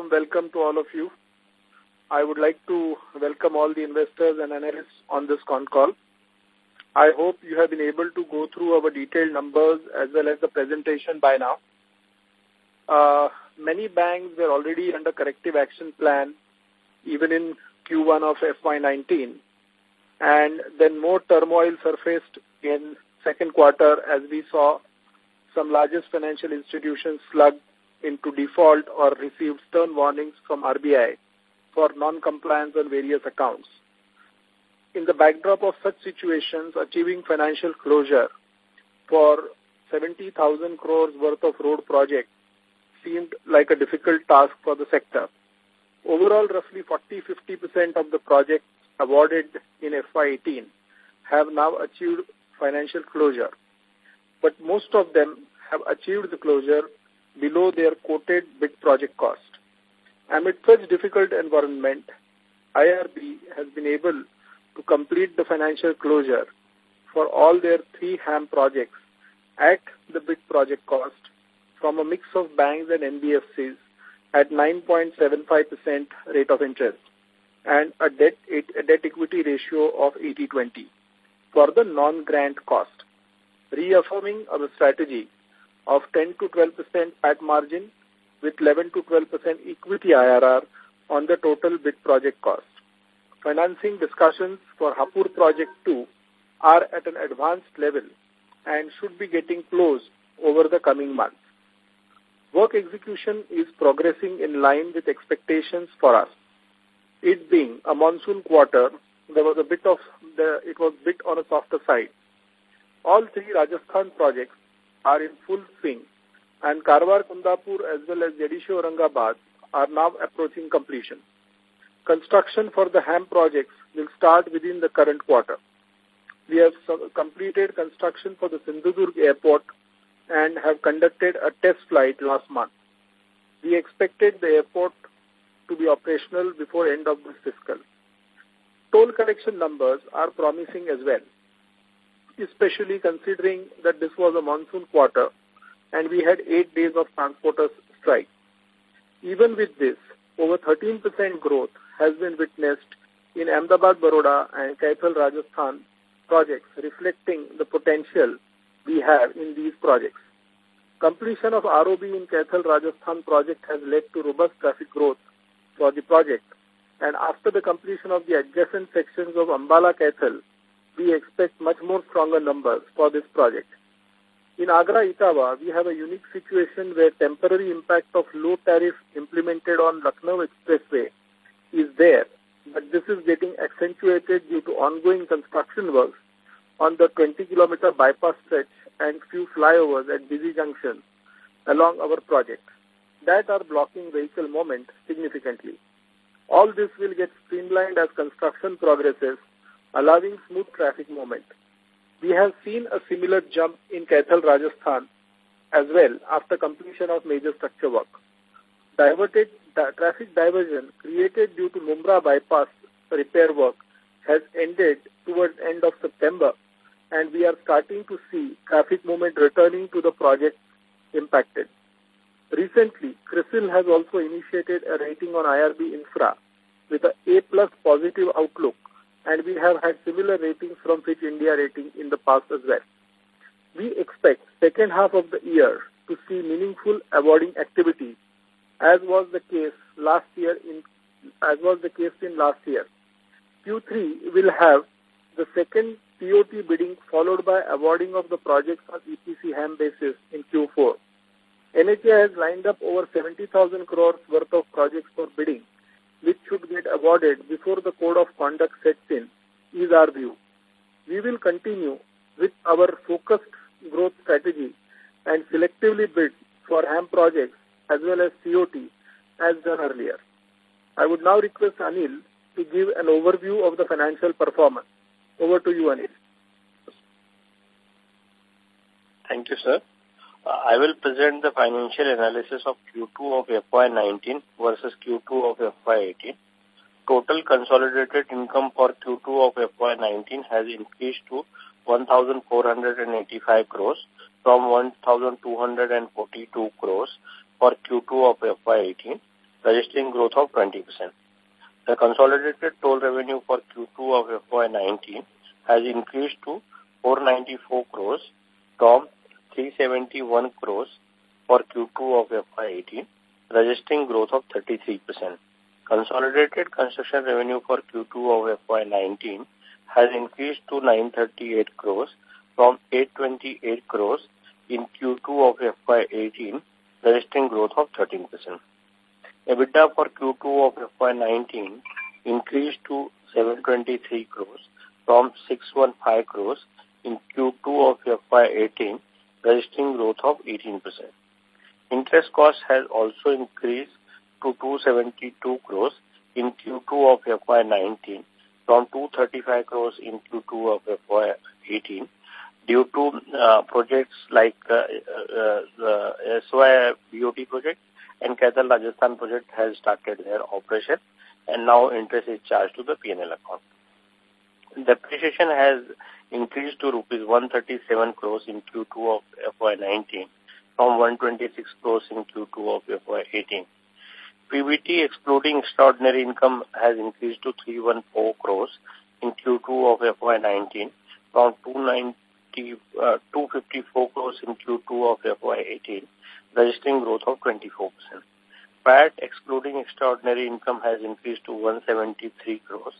warm welcome to all of you. I would like to welcome all the investors and analysts on this con call. I hope you have been able to go through our detailed numbers as well as the presentation by now. Uh, many banks were already under corrective action plan even in Q1 of FY19 and then more turmoil surfaced in second quarter as we saw some largest financial institutions slug into default or received stern warnings from RBI for non-compliance on various accounts. In the backdrop of such situations, achieving financial closure for 70,000 crores worth of road projects seemed like a difficult task for the sector. Overall, roughly 40-50% of the projects awarded in FY18 have now achieved financial closure, but most of them have achieved the closure below their quoted bid project cost. Amid such difficult environment, IRB has been able to complete the financial closure for all their three HAM projects at the bid project cost from a mix of banks and NBFCs at 9.75% rate of interest and a debt, a debt equity ratio of 80-20 for the non-grant cost, reaffirming our strategy of 10 to 12% PAT margin with 11 to 12% equity IRR on the total bid project cost. Financing discussions for Hapur Project 2 are at an advanced level and should be getting close over the coming months. Work execution is progressing in line with expectations for us. It being a monsoon quarter, there was a bit of the, it was bit on a softer side. All three Rajasthan projects are in full swing and Karwar Kundapur as well as Yedeshi Aurangabad are now approaching completion. Construction for the HAM projects will start within the current quarter. We have completed construction for the Sindhudurg airport and have conducted a test flight last month. We expected the airport to be operational before end of this fiscal. Toll collection numbers are promising as well, especially considering that this was a monsoon quarter and we had eight days of transporters strike. Even with this, over 13% growth has been witnessed in Ahmedabad, Baroda and Kaithal, Rajasthan projects, reflecting the potential we have in these projects. Completion of ROB in Kaithal, Rajasthan project has led to robust traffic growth for the project. And after the completion of the adjacent sections of Ambala Kaithal, we expect much more stronger numbers for this project. In Agra Etawah, we have a unique situation where temporary impact of low tariff implemented on Lucknow Expressway is there, but this is getting accentuated due to ongoing construction works on the 20-kilometer bypass stretch and few flyovers at busy junctions along our project that are blocking vehicle movement significantly. All this will get streamlined as construction progresses, allowing smooth traffic movement. We have seen a similar jump in Kaithal, Rajasthan as well after completion of major structure work. Diverted traffic diversion created due to Mumbra bypass repair work has ended towards end of September and we are starting to see traffic movement returning to the project impacted. Recently, CRISIL has also initiated a rating on IRB Infra with a A plus positive outlook and we have had similar ratings from Fitch India rating in the past as well. We expect second half of the year to see meaningful awarding activity as was the case last year in as was the case in last year. Q3 will have the second TOT bidding followed by awarding of the projects on EPC HAM basis in Q4. NHAI has lined up over 70,000 crores worth of projects for bidding which should get awarded before the code of conduct sets in, is our view. We will continue with our focused growth strategy and selectively bid for HAM projects as well as TOT as done earlier. I would now request Anil to give an overview of the financial performance. Over to you, Anil. Thank you, sir. I will present the financial analysis of Q2 of FY19 versus Q2 of FY18. Total consolidated income for Q2 of FY19 has increased to 1,485 crores from 1,242 crores for Q2 of FY18. registering growth of 20%. The consolidated toll revenue for Q2 of FY19 has increased to 494 crores from 371 crores for Q2 of FY18, registering growth of 33%. Consolidated construction revenue for Q2 of FY19 has increased to 938 crores from 828 crores in Q2 of FY18, registering growth of 13%. EBITDA for Q2 of FY19 increased to 723 crores from 615 crores in Q2 of FY18, registering growth of 18%. Interest cost has also increased to 272 crores in Q2 of FY19 from 235 crores in Q2 of FY18 due to uh, projects like uh, uh, the SY BOT project and Kaithal Rajasthan project has started their operation and now interest is charged to the PNL account. Depreciation has increased to rupees 137 crores in Q2 of FY19 from 126 crores in Q2 of FY18. PBT excluding extraordinary income has increased to 314 crores in Q2 of FY19 from 290, uh, 254 crores in Q2 of FY18, registering growth of 24%. PAT excluding extraordinary income has increased to 173 crores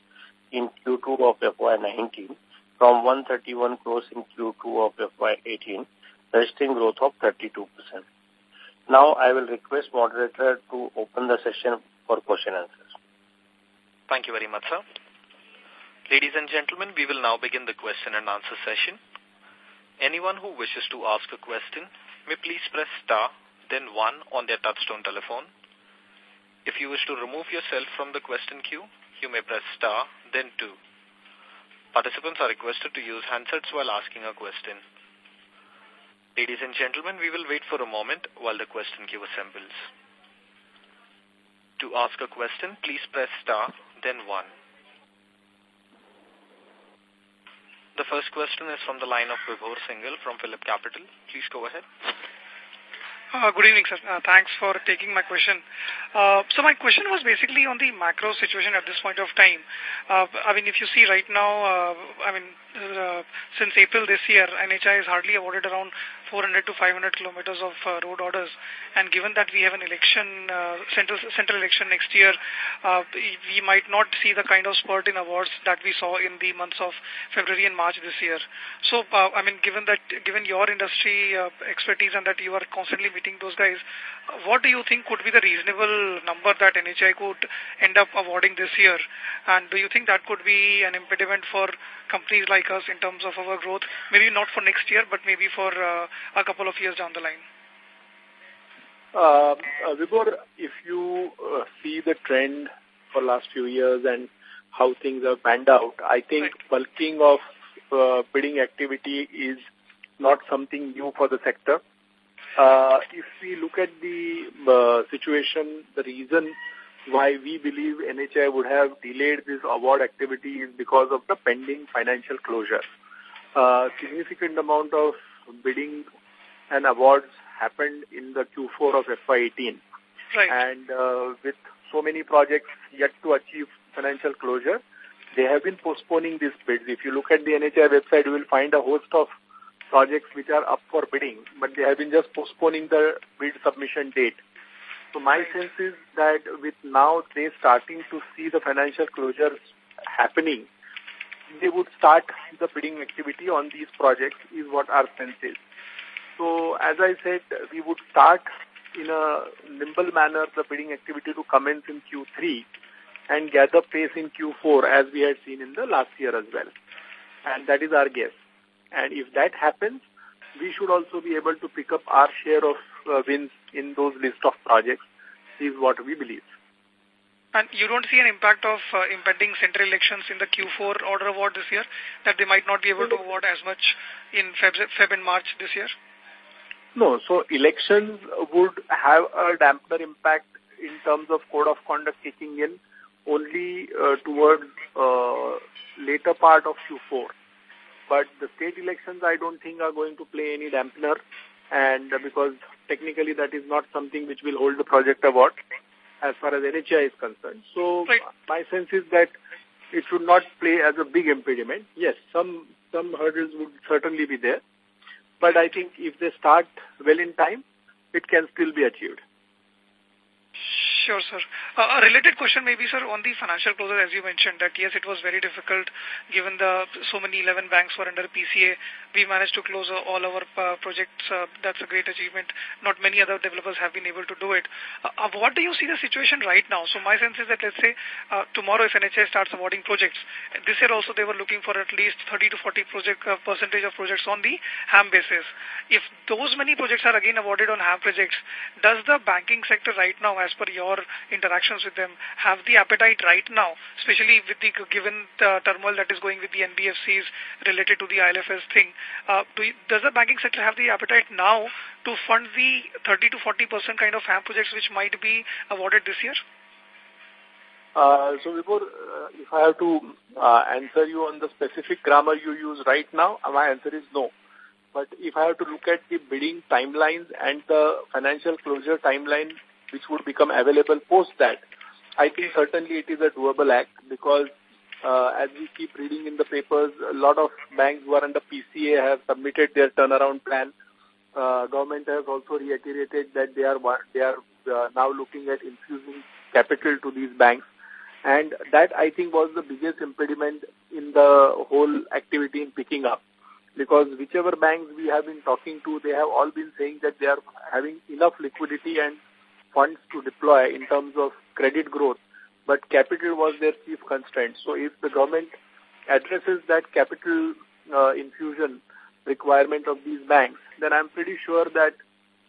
in Q2 of FY19 from 131 crores in Q2 of FY18, registering growth of 32%. Now I will request moderator to open the session for question answers. Thank you very much, sir. Ladies and gentlemen, we will now begin the question and answer session. Anyone who wishes to ask a question may please press star, then one on their touchtone telephone. If you wish to remove yourself from the question queue, you may press star, then two. Participants are requested to use handsets while asking a question. Ladies and gentlemen, we will wait for a moment while the question queue assembles. To ask a question, please press star, then one. The first question is from the line of Vibhor Singhal from Phillip Capital. Please go ahead. Uh, good evening, sir. Uh, thanks for taking my question. Uh, so my question was basically on the macro situation at this point of time. Uh, I mean, if you see right now, uh, I mean, uh, since April this year, NHAI has hardly awarded around 400 to 500 kilometers of uh, road orders. And given that we have an election, uh, central, central election next year, uh, we might not see the kind of spurt in awards that we saw in the months of February and March this year. So, uh, I mean, given that, given your industry uh, expertise and that you are constantly meeting those guys, what do you think could be the reasonable number that NHAI could end up awarding this year? And do you think that could be an impediment for companies like us in terms of our growth? Maybe not for next year, but maybe for uh, a couple of years down the line? Uh, uh, Vibhor, if you uh, see the trend for last few years and how things have panned out, I think right. bulking of uh, bidding activity is not something new for the sector. Uh, if we look at the uh, situation, the reason why we believe NHAI would have delayed this award activity is because of the pending financial closure. Uh, significant amount of bidding and awards happened in the Q4 of FY18. Right. And uh, with so many projects yet to achieve financial closure, they have been postponing these bids. If you look at the NHAI website, you will find a host of projects which are up for bidding, but they have been just postponing the bid submission date. So my sense is that with now they starting to see the financial closures happening, they would start the bidding activity on these projects is what our sense is. So as I said, we would start in a nimble manner the bidding activity to commence in Q3 and gather pace in Q4 as we had seen in the last year as well. And that is our guess. And if that happens, we should also be able to pick up our share of uh, wins in those list of projects is what we believe. And you don't see an impact of uh, impending central elections in the Q4 order award this year, that they might not be able to award as much in Feb, Feb and March this year? No, so elections would have a dampener impact in terms of code of conduct kicking in only uh, towards uh, later part of Q4. But the state elections, I don't think are going to play any dampener, and because technically that is not something which will hold the project award. as far as NHAI is concerned. So right. my sense is that it should not play as a big impediment. Yes, some some hurdles would certainly be there. But I think if they start well in time, it can still be achieved. Sure, sir. Uh, a related question maybe, sir, on the financial closure, as you mentioned, that yes, it was very difficult given the so many 11 banks were under PCA. We managed to close uh, all our uh, projects. Uh, that's a great achievement. Not many other developers have been able to do it. Uh, uh, what do you see the situation right now? So my sense is that, let's say, tomorrow if NHAI starts awarding projects, this year also they were looking for at least 30 to 40 project, percentage of projects on the HAM basis. If those many projects are again awarded on HAM projects, does the banking sector right now, as per your interactions with them have the appetite right now, especially with the given the turmoil that is going with the NBFCs related to the ILFS thing? Uh, do you, does the banking sector have the appetite now to fund the 30 to 40 percent kind of HAM projects which might be awarded this year? Uh, so before, uh, if I have to uh, answer you on the specific grammar you use right now, my answer is no. But if I have to look at the bidding timelines and the financial closure timeline which would become available post that, I think certainly it is a doable act because uh, as we keep reading in the papers, a lot of banks who are under PCA have submitted their turnaround plan. Uh, government has also reiterated that they are they are uh, now looking at infusing capital to these banks. And that, I think, was the biggest impediment in the whole activity in picking up. Because whichever banks we have been talking to, they have all been saying that they are having enough liquidity and funds to deploy in terms of credit growth, but capital was their chief constraint. So if the government addresses that capital uh, infusion requirement of these banks, then I'm pretty sure that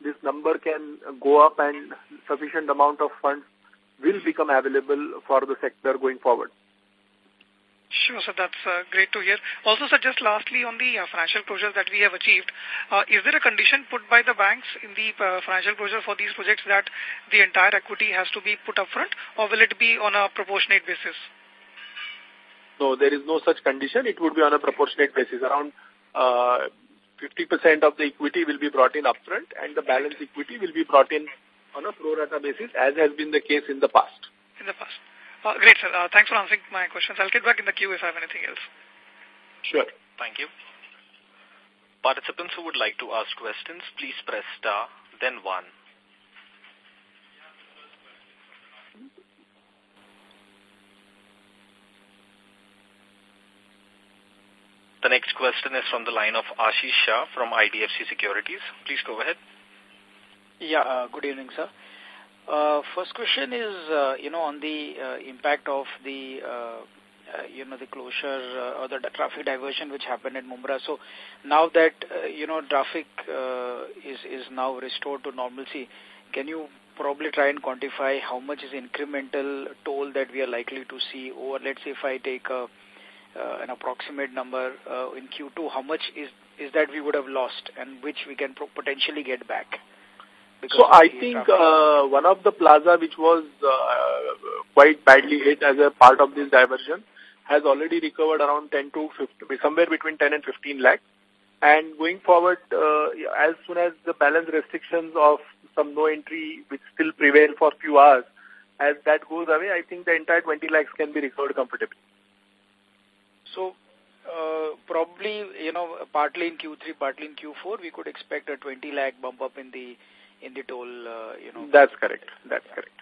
this number can go up and sufficient amount of funds will become available for the sector going forward. Sure, sir. That's uh, great to hear. Also, sir, just lastly on the uh, financial closures that we have achieved, uh, is there a condition put by the banks in the uh, financial closure for these projects that the entire equity has to be put up front or will it be on a proportionate basis? No, there is no such condition. It would be on a proportionate basis. Around 50% uh, of the equity will be brought in upfront, and the balance equity will be brought in on a pro rata basis, as has been the case in the past. In the past. Uh, great, sir. Uh, thanks for answering my questions. I'll get back in the queue if I have anything else. Sure. Thank you. Participants who would like to ask questions, please press star, then one. The next question is from the line of Ashish Shah from IDFC Securities. Please go ahead. Yeah, uh, good evening, sir. Uh, first question is, uh, you know, on the uh, impact of the, uh, uh, you know, the closure uh, or the traffic diversion which happened at Mumbai. So now that, uh, you know, traffic is, is now restored to normalcy, can you probably try and quantify how much is incremental toll that we are likely to see or let's say if I take a, an approximate number in Q2, how much is, is that we would have lost and which we can potentially get back? So I think uh, one of the plaza which was uh, quite badly hit as a part of this diversion has already recovered around 10 to 15, somewhere between 10 and 15 lakhs. And going forward, uh, as soon as the balance restrictions of some no entry which still prevail for few hours, as that goes away, I think the entire 20 lakhs can be recovered comfortably. So, uh, probably, you know, partly in Q3, partly in Q4, we could expect a 20 lakh bump up in the in the toll, uh, you know. That's correct. That's correct.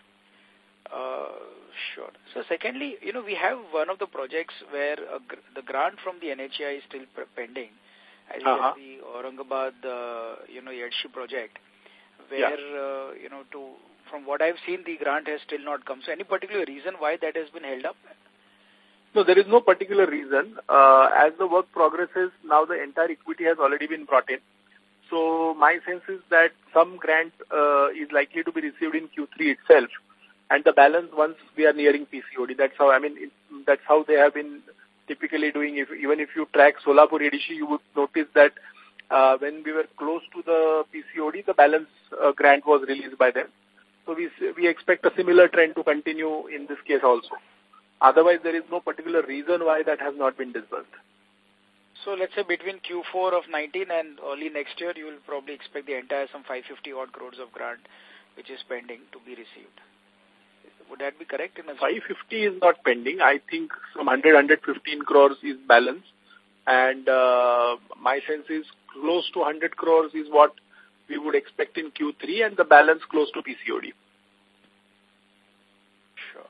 Uh, sure. So secondly, you know, we have one of the projects where gr the grant from the NHAI is still pending, as uh -huh. the Aurangabad, uh, you know, Yedshi project, where, yeah. uh, you know, to from what I've seen, the grant has still not come. So any particular reason why that has been held up? No, there is no particular reason. Uh, as the work progresses, now the entire equity has already been brought in. So my sense is that some grant uh, is likely to be received in Q3 itself, and the balance once we are nearing PCOD. That's how I mean. That's how they have been typically doing. If even if you track Solapur ADC, you would notice that uh, when we were close to the PCOD, the balance uh, grant was released by them. So we we expect a similar trend to continue in this case also. Otherwise, there is no particular reason why that has not been disbursed. So let's say between Q4 of 19 and early next year, you will probably expect the entire some 550 odd crores of grant which is pending to be received. Would that be correct? In 550 is not pending. I think some 100, 115 crores is balance. And uh, my sense is close to 100 crores is what we would expect in Q3 and the balance close to PCOD. Sure.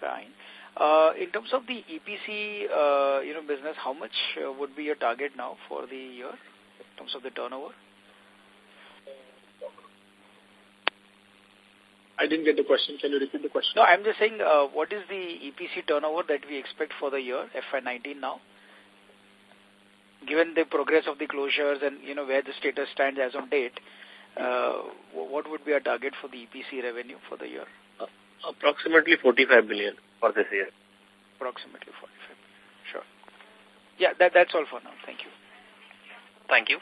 Fine. Uh, in terms of the EPC, uh, you know, business, how much uh, would be your target now for the year in terms of the turnover? I didn't get the question. Can you repeat the question? No, I'm just saying, uh, what is the EPC turnover that we expect for the year, FY19 now? Given the progress of the closures and, you know, where the status stands as on date, uh, what would be our target for the EPC revenue for the year? Approximately 45 billion for this year. Approximately 45 Sure. Yeah, that, that's all for now. Thank you. Thank you.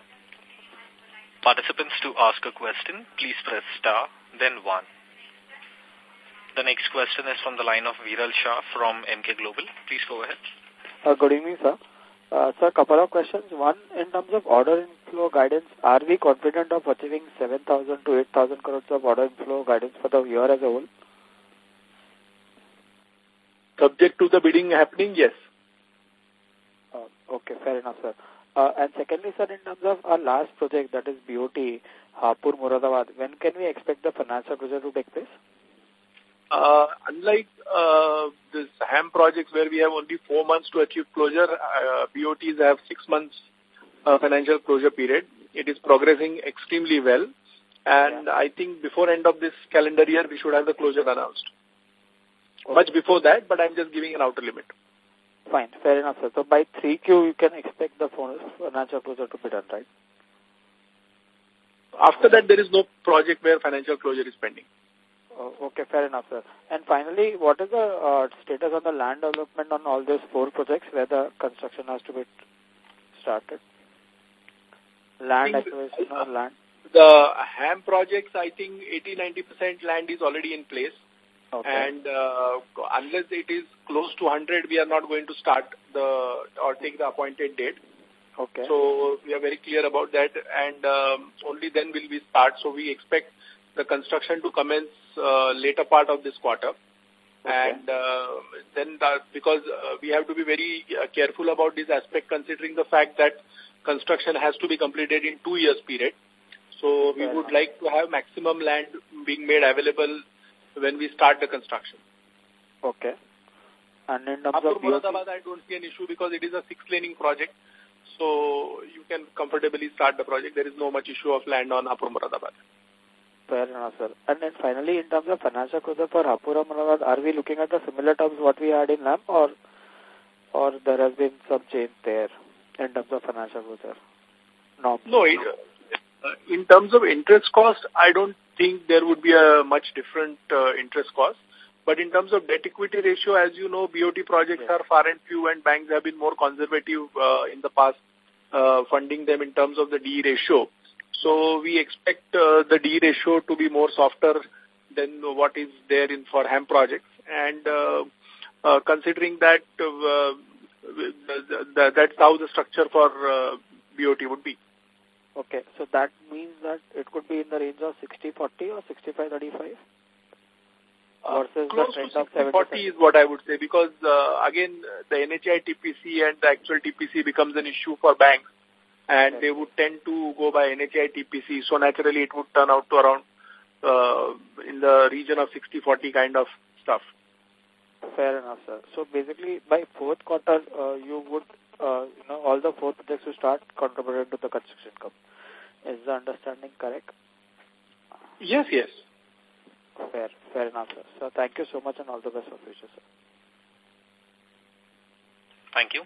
Participants to ask a question, please press star, then one. The next question is from the line of Viral Shah from Emkay Global. Please go ahead. Uh, good evening, sir. Uh, sir, couple of questions. One, in terms of order inflow guidance, are we confident of achieving 7,000 to 8,000 crores of order inflow guidance for the year as a whole? Subject to the bidding happening, yes. Uh, okay, fair enough, sir. Uh, and secondly, sir, in terms of our last project, that is BOT, Hapur Moradabad, when can we expect the financial closure to take place? Uh, unlike uh, this HAM projects where we have only four months to achieve closure, uh, BOTs have six months uh, financial closure period. It is progressing extremely well. And yeah. I think before end of this calendar year, we should have the closure announced. Much before that, but I'm just giving an outer limit. Fine, fair enough, sir. So by 3Q, you can expect the financial closure to be done, right? After that, there is no project where financial closure is pending. Oh, okay, fair enough, sir. And finally, what is the uh, status on the land development on all those four projects where the construction has to be started? Land acquisition or land? The HAM projects, I think 80-90% land is already in place. Okay. And uh, unless it is close to 100, we are not going to start the or take the appointed date. Okay. So we are very clear about that, and um, only then will we start. So we expect the construction to commence uh, later part of this quarter. Okay. And uh, then the, because uh, we have to be very uh, careful about this aspect considering the fact that construction has to be completed in two years period. So we would like to have maximum land being made available when we start the construction. Okay. And in terms of Moradabad, I don't see an issue because it is a six-laning project. So you can comfortably start the project. There is no much issue of land on Hapur Moradabad. Fair enough, sir. And then finally, in terms of financial closure for Hapur Moradabad, are we looking at the similar terms what we had in HAM or or there has been some change there in terms of financial closure? No. No, it, in terms of interest cost, I don't think there would be a much different uh, interest cost. But in terms of debt equity ratio, as you know, BOT projects yes. are far and few and banks have been more conservative uh, in the past uh, funding them in terms of the D ratio. So we expect uh, the D ratio to be more softer than what is there in for HAM projects. And uh, uh, considering that, uh, the, the, that's how the structure for uh, BOT would be. Okay, so that means that it could be in the range of 60-40 or 65-35? Uh, close to 40 is what I would say because uh, again the NHAI TPC and the actual TPC becomes an issue for banks and okay. they would tend to go by NHAI TPC so naturally it would turn out to around uh, in the region of 60-40 kind of stuff. Fair enough, sir. So basically by fourth quarter uh, you would uh, you know, all the four projects will start contributing to the construction income. Is the understanding correct? Yes, yes. Fair, fair enough, sir. So thank you so much and all the best for future, sir. Thank you.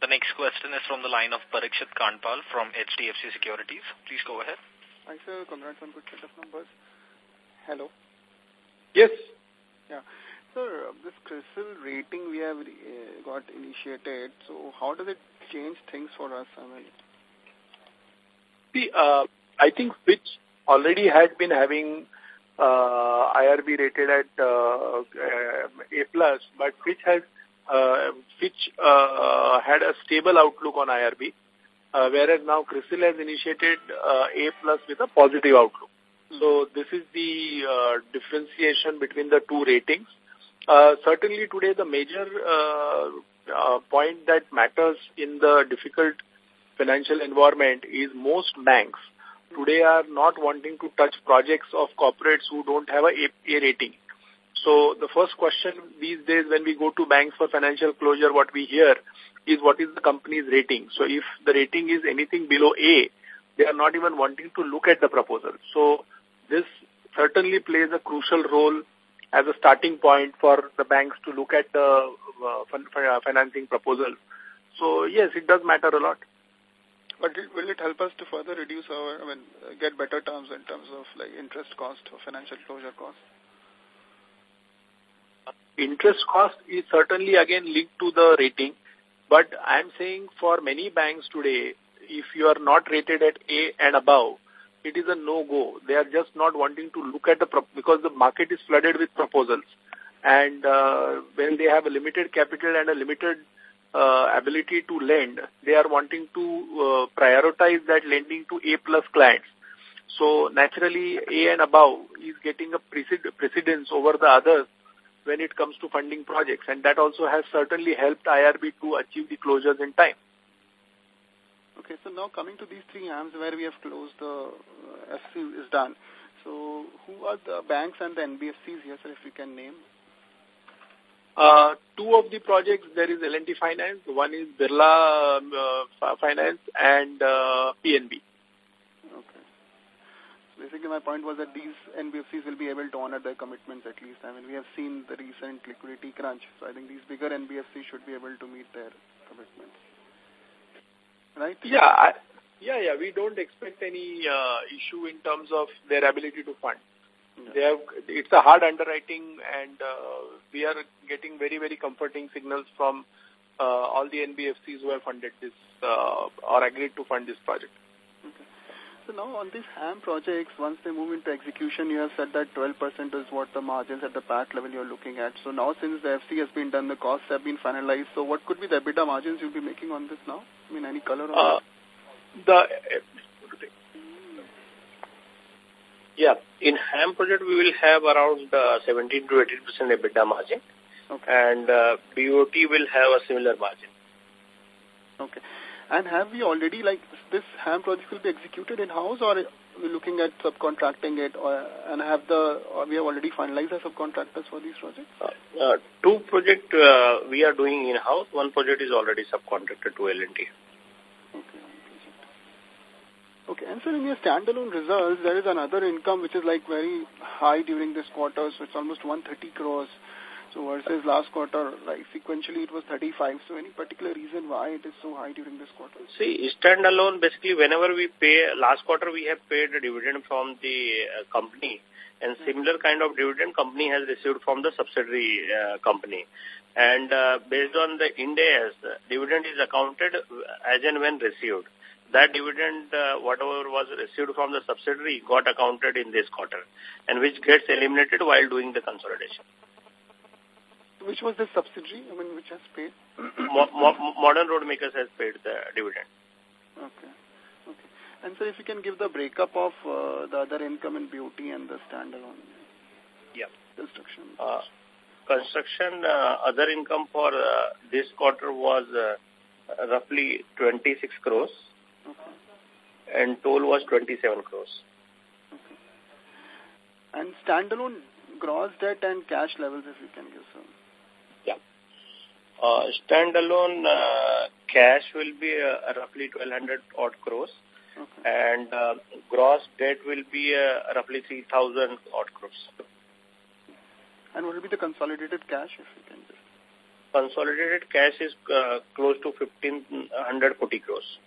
The next question is from the line of Parikshit Kandpal from HDFC Securities. Please go ahead. Hi, sir. Congrats on good set of numbers. Hello. Yes. Yeah. Sir, this CRISIL rating we have uh, got initiated, so how does it change things for us? I mean, See, uh, I think Fitch already had been having uh, IRB rated at uh, A+, plus, but Fitch has uh, Fitch uh, had a stable outlook on IRB, uh, whereas now CRISIL has initiated uh, A plus with a positive outlook. So this is the uh, differentiation between the two ratings. Uh, certainly today the major uh, uh, point that matters in the difficult financial environment is most banks today are not wanting to touch projects of corporates who don't have a A, a rating. So the first question these days when we go to banks for financial closure, what we hear is what is the company's rating. So if the rating is anything below A, they are not even wanting to look at the proposal. So this certainly plays a crucial role as a starting point for the banks to look at the uh, uh financing proposal. So yes, it does matter a lot. But will it help us to further reduce our, I mean, get better terms in terms of like interest cost or financial closure cost? Interest cost is certainly again linked to the rating. But I'm saying for many banks today, if you are not rated at A and above, it is a no-go. They are just not wanting to look at the, because the market is flooded with proposals. And uh, when they have a limited capital and a limited uh, ability to lend, they are wanting to uh, prioritize that lending to A-plus clients. So naturally, A and above is getting a precedence over the others when it comes to funding projects. And that also has certainly helped IRB to achieve the closures in time. Okay, so now coming to these three HAMs where we have closed the uh, FC is done. So who are the banks and the NBFCs here, sir, if you can name? Uh, two of the projects, there is L&T Finance, one is Birla um, uh, Finance and uh, PNB. Okay. So basically my point was that these NBFCs will be able to honor their commitments at least. I mean, we have seen the recent liquidity crunch, so I think these bigger NBFCs should be able to meet their commitments. Right? Yeah, I, yeah, yeah. We don't expect any uh, issue in terms of their ability to fund. They have, it's a hard underwriting and uh, we are getting very, very comforting signals from uh, all the NBFCs who have funded this uh, or agreed to fund this project. So now on these HAM projects, once they move into execution, you have said that 12% is what the margins at the PAT level you're looking at. So now since the FC has been done, the costs have been finalized, so what could be the EBITDA margins you'll be making on this now? I mean, any color on uh, that? The Yeah. In HAM project, we will have around uh, 17 to 18% EBITDA margin. Okay. And uh, BOT will have a similar margin. Okay. And have we already, like, this HAM project will be executed in-house or we're looking at subcontracting it or, and have the, we have already finalized the subcontractors for these projects? Uh, uh, two projects uh, we are doing in-house. One project is already subcontracted to L&T. Okay, and so in your standalone results, there is another income which is like very high during this quarter, so it's almost 130 crores. So versus last quarter, like sequentially it was 35. So any particular reason why it is so high during this quarter? See, standalone, basically whenever we pay, last quarter we have paid a dividend from the uh, company and similar kind of dividend company has received from the subsidiary uh, company. And uh, based on the Ind AS, dividend is accounted as and when received that dividend, uh, whatever was received from the subsidiary, got accounted in this quarter, and which gets eliminated while doing the consolidation. Which was the subsidiary, I mean, which has paid? mo mo modern Road Makers has paid the dividend. Okay. Okay. And so if you can give the breakup of uh, the other income in beauty and the standalone. Yeah. Construction. Uh, construction, uh, other income for uh, this quarter was uh, roughly 26 crores Okay. and toll was 27 crores. Okay. And standalone gross debt and cash levels, if you can give some. Uh, standalone uh, cash will be uh, roughly 1200 odd crores. Okay. And uh, gross debt will be uh, roughly 3000 odd crores. And what will be the consolidated cash, if you can just? Consolidated cash is uh, close to 1540 crores.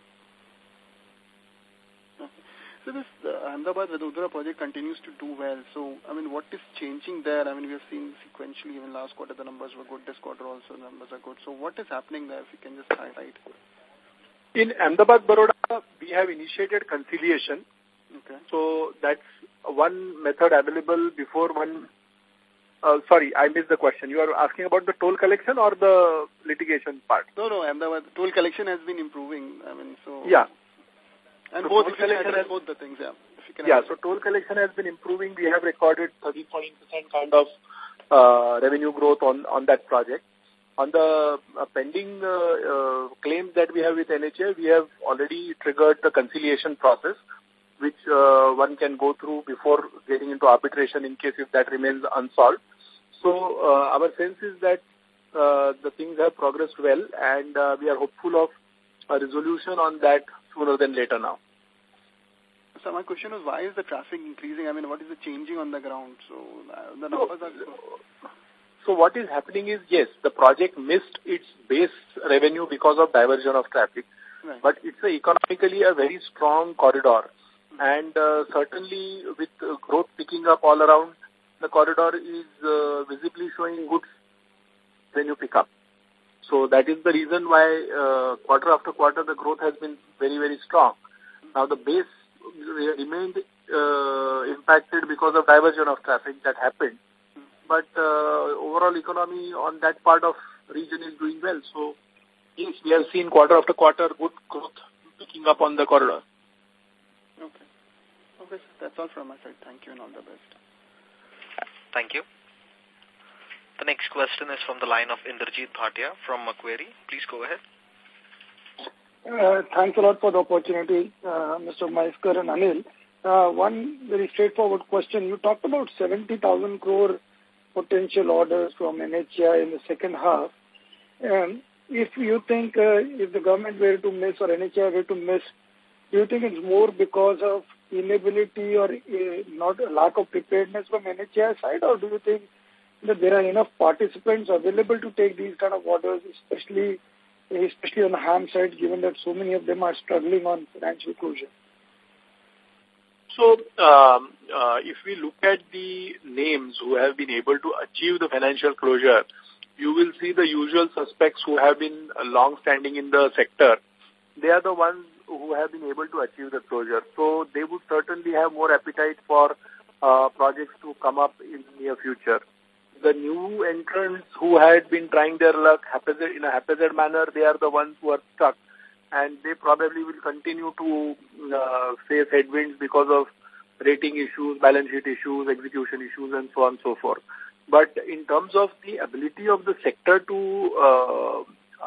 So this uh, Ahmedabad Vadodara project continues to do well. So, I mean, what is changing there? I mean, we have seen sequentially, even last quarter the numbers were good, this quarter also the numbers are good. So what is happening there, if you can just highlight? In Ahmedabad, Baroda, we have initiated conciliation. Okay. So that's one method available before one... Uh, sorry, I missed the question. You are asking about the toll collection or the litigation part? No, no, Ahmedabad toll collection has been improving. I mean, so... Yeah. And both, if you both the things, yeah. Yeah, so toll collection has been improving. We have recorded 30 40% kind of uh, revenue growth on, on that project. On the uh, pending uh, uh, claims that we have with NHAI, we have already triggered the conciliation process, which uh, one can go through before getting into arbitration in case if that remains unsolved. So uh, our sense is that uh, the things have progressed well and uh, we are hopeful of a resolution on that sooner than later now. So my question was, why is the traffic increasing? I mean, what is the changing on the ground? So uh, the numbers are... So what is happening is, yes, the project missed its base revenue because of diversion of traffic. Right. But it's a economically a very strong corridor. And uh, certainly with uh, growth picking up all around, the corridor is uh, visibly showing good revenue pickup. So that is the reason why uh, quarter after quarter the growth has been very, very strong. Now the base remained uh, impacted because of diversion of traffic that happened. But uh, overall economy on that part of region is doing well. So yes, we have seen quarter after quarter good growth picking up on the corridor. Okay. Okay, that's all from my side. Thank you and all the best. Thank you. The next question is from the line of Inderjeet Bhatia from Macquarie. Please go ahead. Uh, thanks a lot for the opportunity, uh, Mr. Mhaiskar and Anil. Uh, one very straightforward question. You talked about 70,000 crore potential orders from NHAI in the second half. Um, if you think uh, if the government were to miss or NHAI were to miss, do you think it's more because of inability or uh, not a lack of preparedness from NHAI side, or do you think that there are enough participants available to take these kind of orders, especially especially on the HAM side, given that so many of them are struggling on financial closure? So, um, uh, if we look at the names who have been able to achieve the financial closure, you will see the usual suspects who have been long-standing in the sector. They are the ones who have been able to achieve the closure. So, they would certainly have more appetite for uh, projects to come up in the near future the new entrants who had been trying their luck in a haphazard manner, they are the ones who are stuck. And they probably will continue to uh, face headwinds because of rating issues, balance sheet issues, execution issues, and so on and so forth. But in terms of the ability of the sector to uh,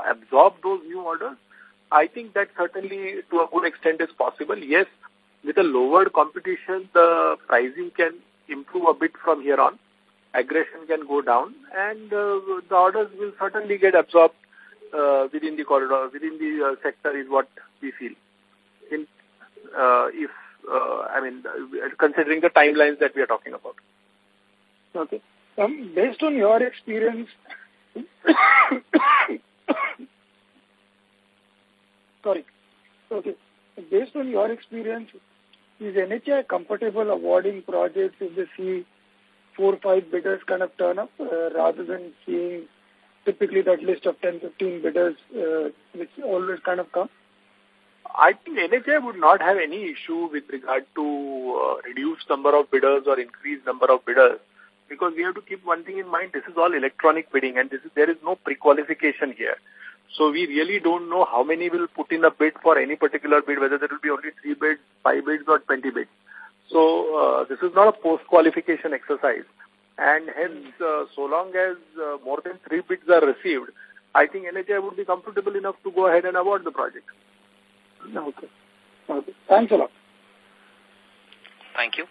absorb those new orders, I think that certainly to a good extent is possible. Yes, with a lowered competition, the pricing can improve a bit from here on aggression can go down and uh, the orders will certainly get absorbed uh, within the corridor, within the uh, sector is what we feel. In, uh, if, uh, I mean, considering the timelines that we are talking about. Okay. Um, based on your experience, sorry, okay, based on your experience, is NHAI comfortable awarding projects if they see four or five bidders kind of turn up uh, rather than seeing typically that list of 10, 15 bidders uh, which always kind of come? I think NHAI would not have any issue with regard to uh, reduced number of bidders or increased number of bidders because we have to keep one thing in mind, this is all electronic bidding and this is, there is no pre-qualification here. So we really don't know how many will put in a bid for any particular bid, whether there will be only three bids, five bids or 20 bids. So uh, this is not a post-qualification exercise. And hence, uh, so long as uh, more than three bids are received, I think NHAI would be comfortable enough to go ahead and award the project. Okay. okay. Thanks a lot. Thank you.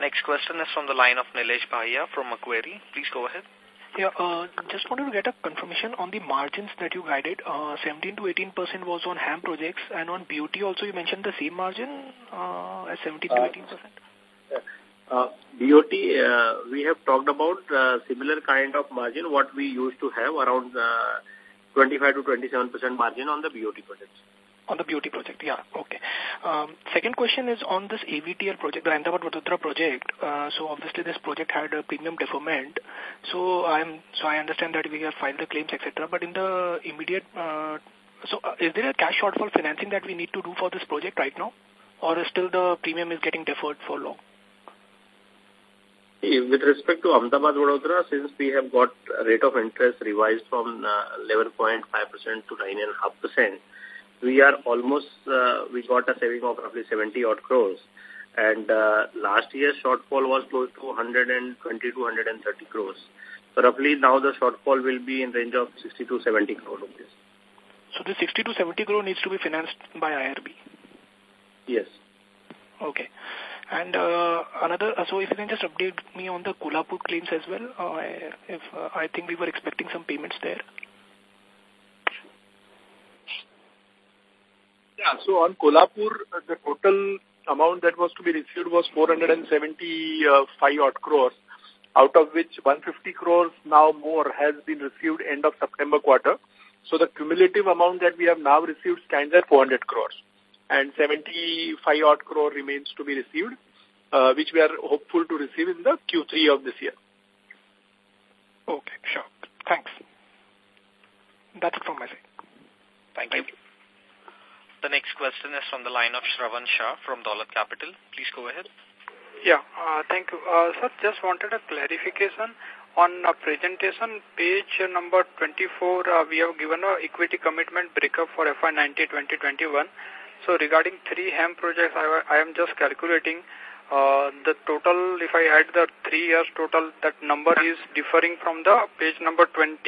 Next question is from the line of Nilesh Bhaia from Macquarie. Please go ahead. Yeah, uh, just wanted to get a confirmation on the margins that you guided. Uh, 17 to 18 percent was on HAM projects, and on BOT also you mentioned the same margin uh, as 17 to 18 percent. Uh, BOT, uh, we have talked about uh, similar kind of margin what we used to have around uh, 25 to 27 percent margin on the BOT projects. On the BOT project, yeah, okay. Um, second question is on this AVTL project, the Ahmedabad Vadodara project. Uh, so obviously this project had a premium deferment. So I'm so I understand that we have filed the claims, etc. But in the immediate, uh, so uh, is there a cash shortfall financing that we need to do for this project right now, or is still the premium is getting deferred for long? With respect to Ahmedabad Vadodara, since we have got rate of interest revised from 11.5% uh, to 9.5%, we are almost, uh, we got a saving of roughly 70 odd crores. And uh, last year's shortfall was close to 120 to 130 crores. So roughly now the shortfall will be in range of 60 to 70 crore rupees. So the 60 to 70 crore needs to be financed by IRB? Yes. Okay. And uh, another, uh, so if you can just update me on the Kolhapur claims as well, uh, if uh, I think we were expecting some payments there. Yeah, so on Kolhapur, the total amount that was to be received was 475 odd crores, out of which 150 crores now more has been received end of September quarter. So the cumulative amount that we have now received stands at 400 crores and 75 odd crore remains to be received, uh, which we are hopeful to receive in the Q3 of this year. Okay, sure. Thanks. That's it from my side. Thank, Thank you. you. The next question is from the line of Shravan Shah from Dolat Capital. Please go ahead. Yeah, uh, thank you. Uh, sir, just wanted a clarification on a presentation, page number 24, uh, we have given a equity commitment breakup for FY 2020-2021. So regarding three HAM projects, I, I am just calculating uh, the total, if I add the three years total, that number is differing from the page number 20,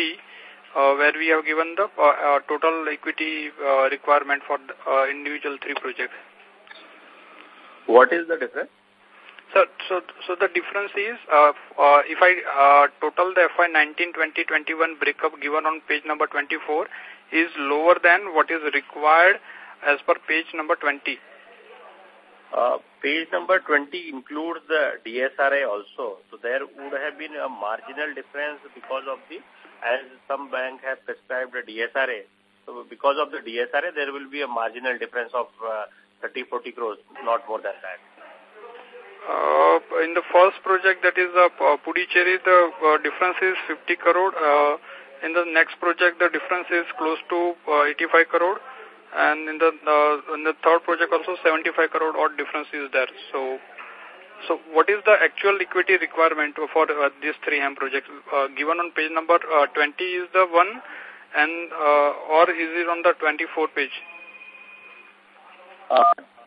uh, where we have given the uh, uh, total equity uh, requirement for the, uh, individual three projects. What is the difference? So, so, so the difference is, uh, uh, if I uh, total the FY 19, 20, 21 breakup given on page number 24 is lower than what is required as per page number 20. Uh, page number 20 includes the DSRA also. So there would have been a marginal difference because of the as some bank have prescribed a DSRA. So because of the DSRA, there will be a marginal difference of uh, 30, 40 crores, not more than that. Uh, in the first project, that is uh, Puducherry, the uh, difference is 50 crore. Uh, in the next project, the difference is close to uh, 85 crore. And in the uh, in the third project also 75 crore odd difference is there. So so what is the actual equity requirement for uh, these three HAM projects? Uh, given on page number uh, 20 is the one and uh, or is it on the 24 page? Uh,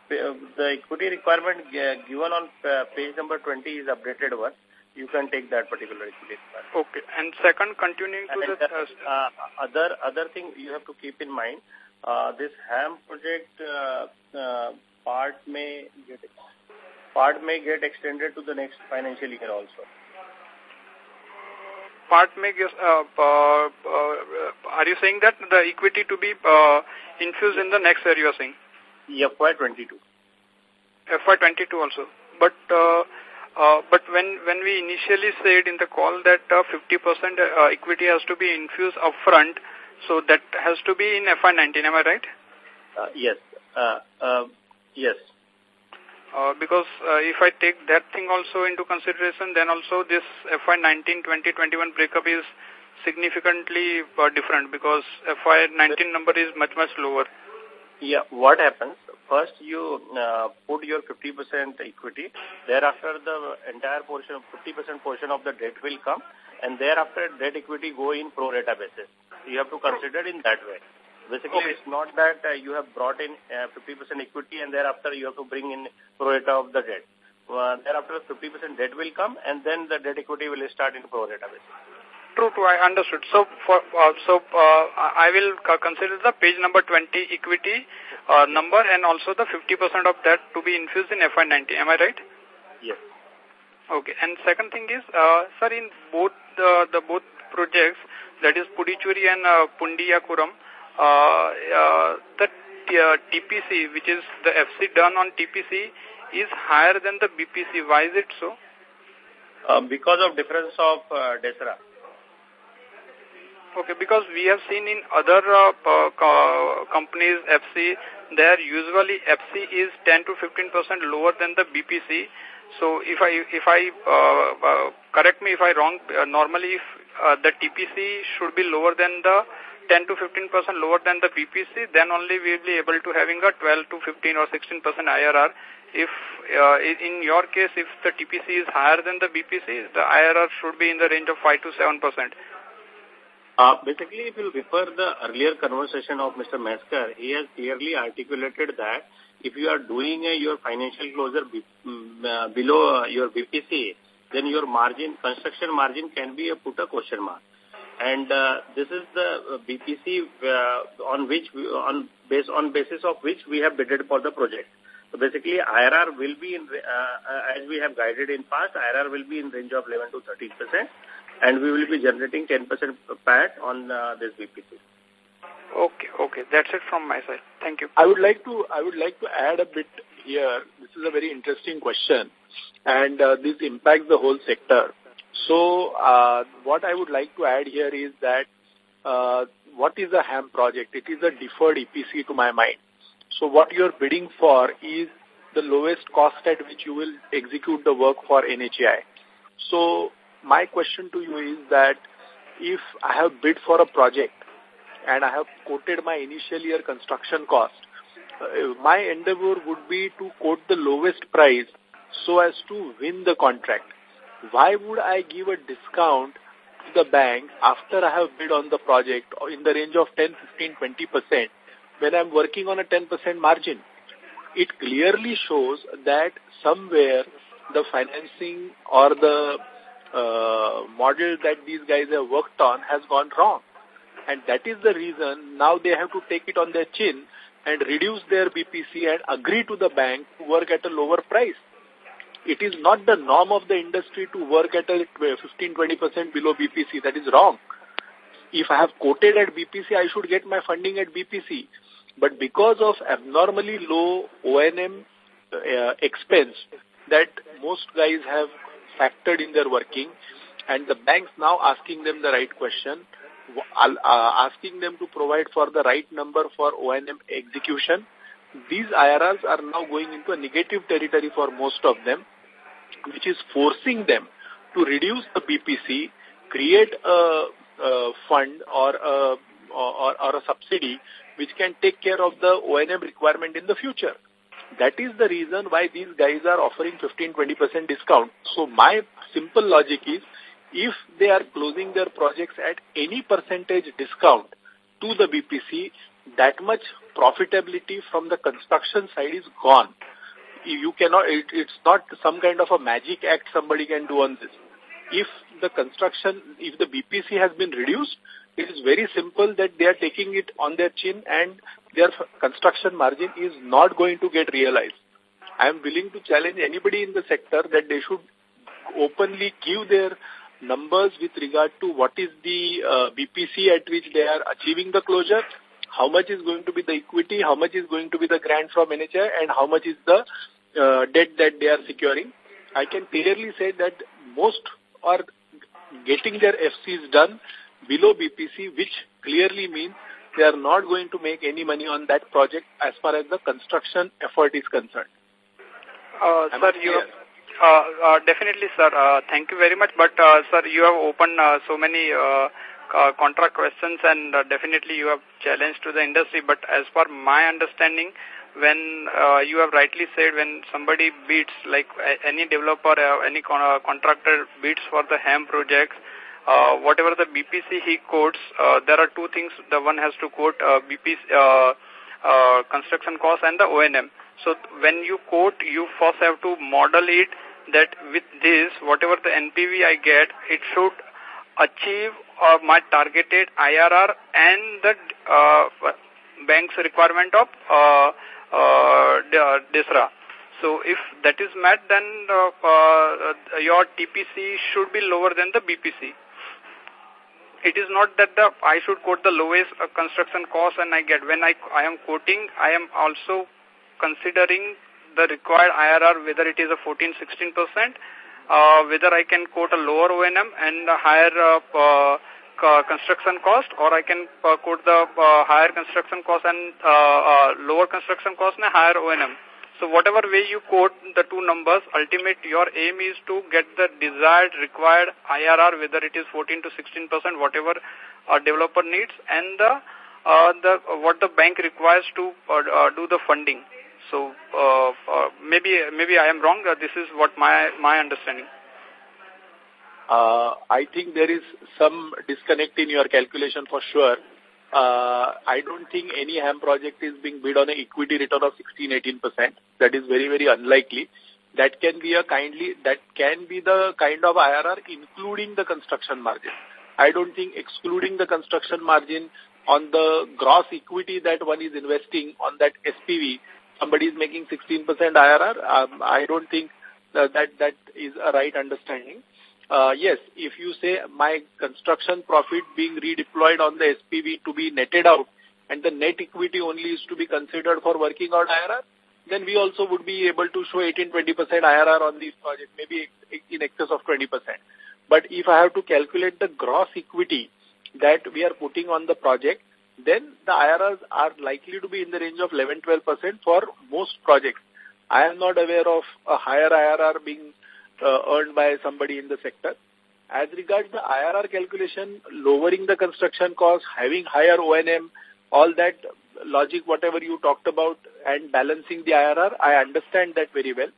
the equity requirement uh, given on uh, page number 20 is updated one. You can take that particular equity requirement. Okay. And second, continuing to and the... Uh, uh, other, other thing you have to keep in mind, uh, this HAM project uh, uh, part may get part may get extended to the next financial year also. Part may get, uh, uh, uh, are you saying that the equity to be uh, infused in the next year you are saying? FY22. FY22 also. But uh, uh, but when when we initially said in the call that 50% uh, uh, equity has to be infused upfront, so that has to be in FY19, am I right? Uh, yes. Uh, uh, yes. Uh, because uh, if I take that thing also into consideration, then also this FY19, 20, 21 breakup is significantly uh, different because FY19 number is much, much lower. Yeah, what happens? First, you uh, put your 50% equity. Thereafter, the entire portion, 50% portion of the debt will come, and thereafter, debt equity go in pro rata basis. You have to consider in that way. Basically, okay. it's not that uh, you have brought in 50% uh, equity and thereafter you have to bring in pro rata of the debt. Uh, thereafter, 50% debt will come and then the debt equity will start in pro rata basis. True, true. I understood. So, for, uh, so uh, I will consider the page number 20 equity uh, number and also the 50% of that to be infused in FY90. Am I right? Yes. Okay. And second thing is, uh, sir, in both the, the both projects, that is Puducherry and uh, Pundiyakuram, the uh, TPC, which is the FC done on TPC, is higher than the BPC. Why is it so? Uh, because of difference of uh, DSRA. Okay, because we have seen in other uh, co companies, FC, there usually FC is 10 to 15 percent lower than the BPC. So if I if I uh, uh, correct me if I wrong, uh, normally if, uh, the TPC should be lower than the 10 to 15 percent lower than the BPC, then only we will be able to having a 12 to 15 or 16 percent IRR. If uh, in your case, if the TPC is higher than the BPC, the IRR should be in the range of 5 to 7 percent. Uh, basically, if you refer the earlier conversation of Mr. Mhaiskar, he has clearly articulated that if you are doing uh, your financial closure um, uh, below your BPC, then your margin, construction margin can be a put a question mark. And uh, this is the BPC uh, on which, we, on, base, on basis of which we have bidded for the project. So basically, IRR will be, in, uh, as we have guided in past, IRR will be in range of 11 to 13 percent, and we will be generating 10 percent PAT on uh, this BPC. Okay, okay. That's it from my side. Thank you. I would like to I would like to add a bit here. This is a very interesting question, and uh, this impacts the whole sector. So, uh, what I would like to add here is that uh, what is a HAM project? It is a deferred EPC to my mind. So, what you are bidding for is the lowest cost at which you will execute the work for NHAI. So, my question to you is that if I have bid for a project and I have quoted my initial year construction cost, uh, my endeavor would be to quote the lowest price so as to win the contract. Why would I give a discount to the bank after I have bid on the project in the range of 10, 15, 20% when I'm working on a 10% margin? It clearly shows that somewhere the financing or the uh, model that these guys have worked on has gone wrong. And that is the reason now they have to take it on their chin and reduce their BPC and agree to the bank to work at a lower price. It is not the norm of the industry to work at a 15-20% below BPC. That is wrong. If I have quoted at BPC, I should get my funding at BPC. But because of abnormally low O&M uh, expense that most guys have factored in their working, and the banks now asking them the right question, uh, asking them to provide for the right number for O&M execution. These IRRs are now going into a negative territory for most of them, which is forcing them to reduce the BPC, create a, a fund or a, or, or a subsidy which can take care of the O&M requirement in the future. That is the reason why these guys are offering 15-20% discount. So my simple logic is if they are closing their projects at any percentage discount to the BPC, that much profitability from the construction side is gone. You cannot, it, it's not some kind of a magic act somebody can do on this. If the construction, if the BPC has been reduced, it is very simple that they are taking it on their chin and their construction margin is not going to get realized. I am willing to challenge anybody in the sector that they should openly give their numbers with regard to what is the uh, BPC at which they are achieving the closure, how much is going to be the equity, how much is going to be the grant from NHAI, and how much is the uh, debt that they are securing. I can clearly say that most are getting their FCs done below BPC, which clearly means they are not going to make any money on that project as far as the construction effort is concerned. Uh, sir, you uh, uh, definitely, sir. Uh, thank you very much. But, uh, sir, you have opened uh, so many uh, uh, contract questions and uh, definitely you have challenged to the industry. But as per my understanding, when uh, you have rightly said when somebody bids, like any developer, uh, any con uh, contractor bids for the HAM projects, whatever the BPC he quotes, there are two things. The one has to quote BPC, construction cost and the O&M. So when you quote, you first have to model it that with this, whatever the NPV I get, it should achieve uh, my targeted IRR and the uh, bank's requirement of uh, uh, DSRA. So if that is met, then uh, uh, your TPC should be lower than the BPC. It is not that the I should quote the lowest uh, construction cost and I get. When I, I am quoting, I am also considering the required IRR, whether it is a 14-16%, uh, whether I can quote a lower O&M and a higher uh, uh, construction cost, or I can uh, quote the uh, higher construction cost and uh, uh, lower construction cost and a higher O&M. So whatever way you quote the two numbers, ultimate your aim is to get the desired required IRR, whether it is 14 to 16 percent, whatever a developer needs, and the uh, the what the bank requires to uh, uh, do the funding. So uh, uh, maybe maybe I am wrong. Uh, this is what my my understanding. Uh, I think there is some disconnect in your calculation for sure. Uh, I don't think any HAM project is being bid on an equity return of 16-18%. That is very, very unlikely. That can be a kindly, that can be the kind of IRR including the construction margin. I don't think excluding the construction margin on the gross equity that one is investing on that SPV, somebody is making 16% IRR. Um, I don't think that that is a right understanding. Uh, yes, if you say my construction profit being redeployed on the SPV to be netted out and the net equity only is to be considered for working out IRR, then we also would be able to show 18-20% IRR on these projects, maybe in excess of 20%. But if I have to calculate the gross equity that we are putting on the project, then the IRRs are likely to be in the range of 11-12% for most projects. I am not aware of a higher IRR being uh, earned by somebody in the sector. As regards the IRR calculation, lowering the construction cost, having higher O&M, all that logic, whatever you talked about, and balancing the IRR, I understand that very well.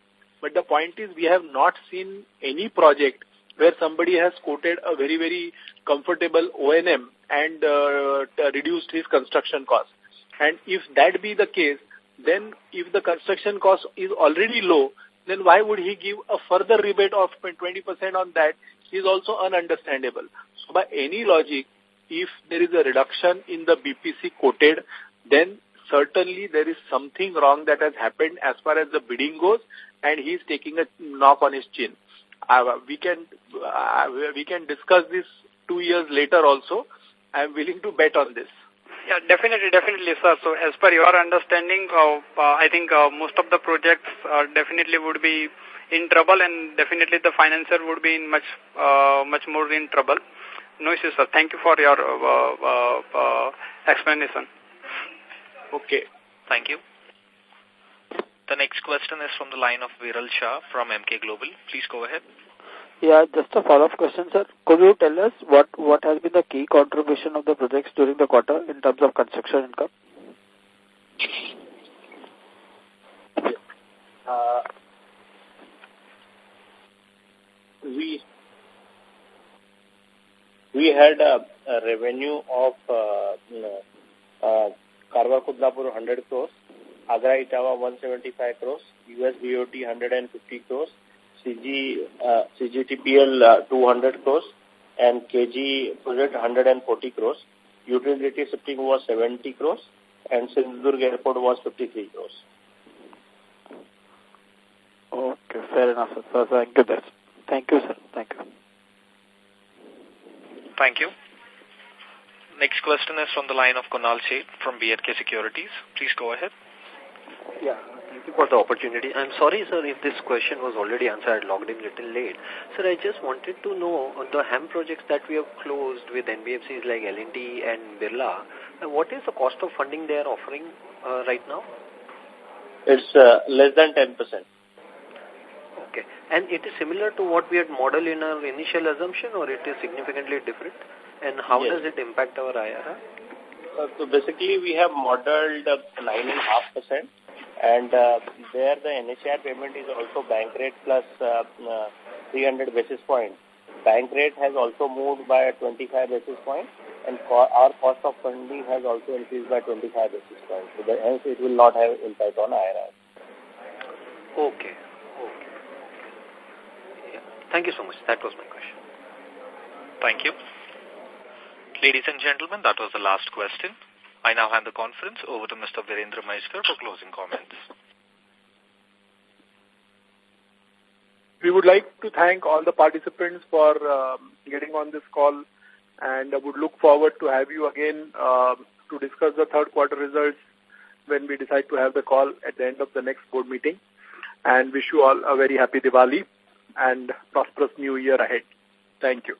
But the point is we have not seen any project where somebody has quoted a very, very comfortable O&M and uh, reduced his construction cost. And if that be the case, then if the construction cost is already low, then why would he give a further rebate of 20% on that is also ununderstandable. So by any logic, if there is a reduction in the BPC quoted, then certainly there is something wrong that has happened as far as the bidding goes, and he is taking a knock on his chin. Uh, we can uh, we can discuss this two years later also. I am willing to bet on this. Yeah, definitely, definitely, sir. So as per your understanding, uh, uh, I think uh, most of the projects uh, definitely would be in trouble and definitely the financer would be in much, uh, much more in trouble. No issues, sir. Thank you for your uh, uh, uh, explanation. Okay. Thank you. The next question is from the line of Viral Shah from Emkay Global. Please go ahead. Yeah, just a follow-up question, sir. Could you tell us what, what has been the key contribution of the projects during the quarter in terms of construction income? Uh, we we had a, a revenue of uh, uh, Kudlapur 100 crores, Agra Etawah 175 crores, US BOT 150 crores, CG, uh, CGTPL uh, 200 crores and KG project 140 crores. Utility shifting was 70 crores and Sindhudurg airport was 53 crores. Okay, fair enough, sir. thank you, sir. Thank you, sir. Thank you. Thank you. Next question is from the line of Kunal Sheth from B&K Securities. Please go ahead. Yeah, thank you for the opportunity. I'm sorry, sir, if this question was already answered. I logged in a little late. Sir, I just wanted to know on the HAM projects that we have closed with NBFCs like L&T and Birla, uh, what is the cost of funding they are offering uh, right now? It's uh, less than 10%. Okay. And it is similar to what we had modeled in our initial assumption or it is significantly different? And how yes. does it impact our IRR? Uh, so basically we have modeled 9.5% and uh, there the NHAI payment is also bank rate plus uh, uh, 300 basis points. Bank rate has also moved by 25 basis points and co our cost of funding has also increased by 25 basis points. So the, hence it will not have impact on IRR. Okay. Okay. Yeah. Thank you so much. That was my question. Thank you. Ladies and gentlemen, that was the last question. I now hand the conference over to Mr. Virendra Mhaiskar for closing comments. We would like to thank all the participants for um, getting on this call and I would look forward to have you again uh, to discuss the third quarter results when we decide to have the call at the end of the next board meeting and wish you all a very happy Diwali and prosperous new year ahead. Thank you.